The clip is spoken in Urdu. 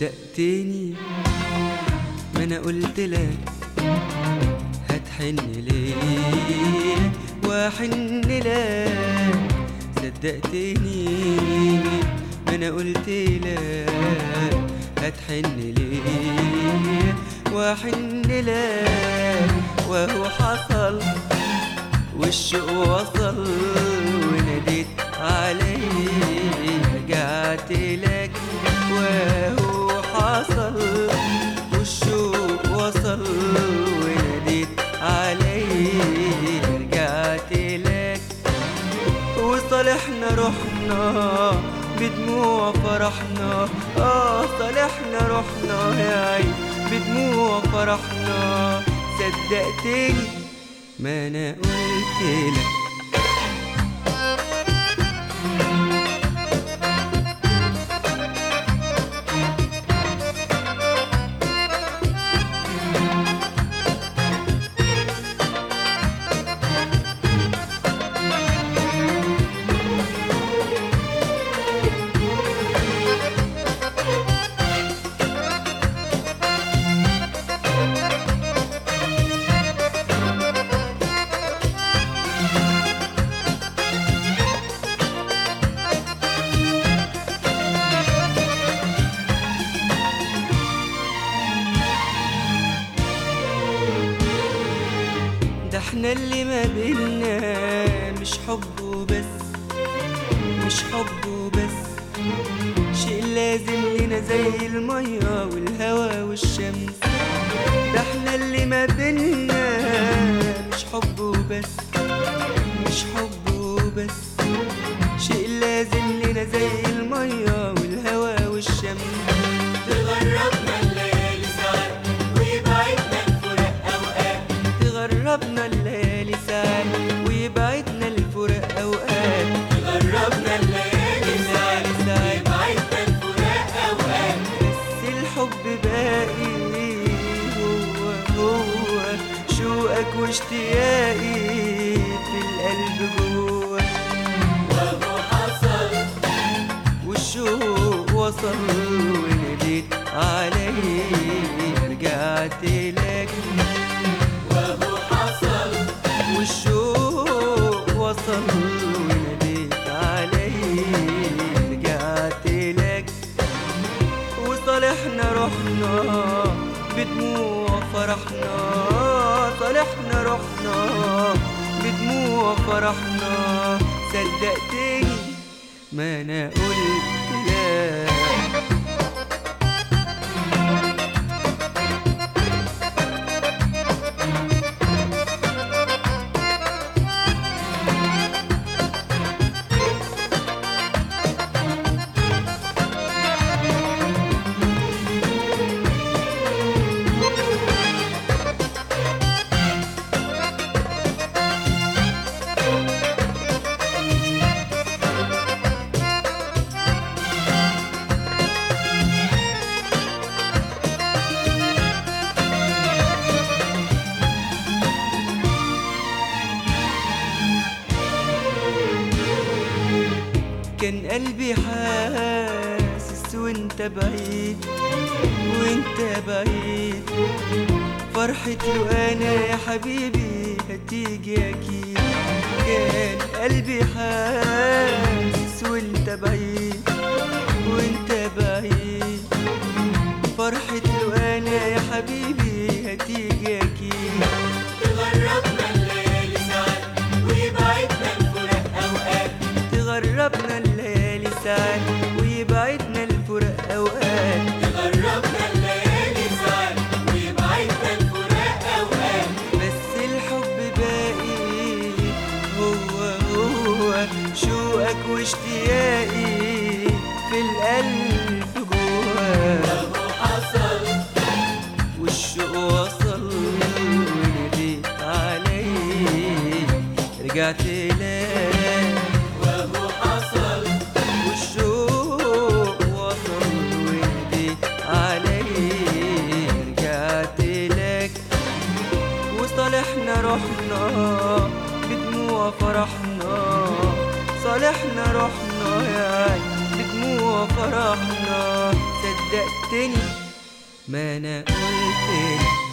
صدقتني ما انا قلت لك هتحن ليه واحن لك صدقتني ما انا قلت لك هتحن ليه واحن لك وهو حصل، والشوق وصل، وناديت عليه وصالحنا رحنا بدموع فرحنا، آه صالحنا رحنا يا عين. بدموع فرحنا، صدقتني ما أنا قلت لك. ده احنا اللي ما بينا، مش حب وبس، مش حب وبس. شيء لازم لنا زي المية والهوا والشمس. ده احنا اللي ما بينا، مش حب وبس. واشتياقي في القلب جوه وهو حصل والشوق وصل وناديت عليه رجعت لك وهو حصل والشوق وصل وناديت رحنا بدموع فرحنا صالحنا رحنا. بدموع فرحنا صدقتني ما انا قلت لك. كان قلبي حاسس وانت بعيد وانت بعيد. فرحة له انا يا حبيبي هتيجي اكيد كان قلبي حاسس وانت بعيد وانت بعيد. فرحة له انا يا حبيبي هتيجي اكيد هو شوقك واشتياقي في القلب جواك حصل والشوق وصل وناديت علي رجعت صالحنا رحنا يا عين بدموع فرحنا صدقتني ما انا قلتلك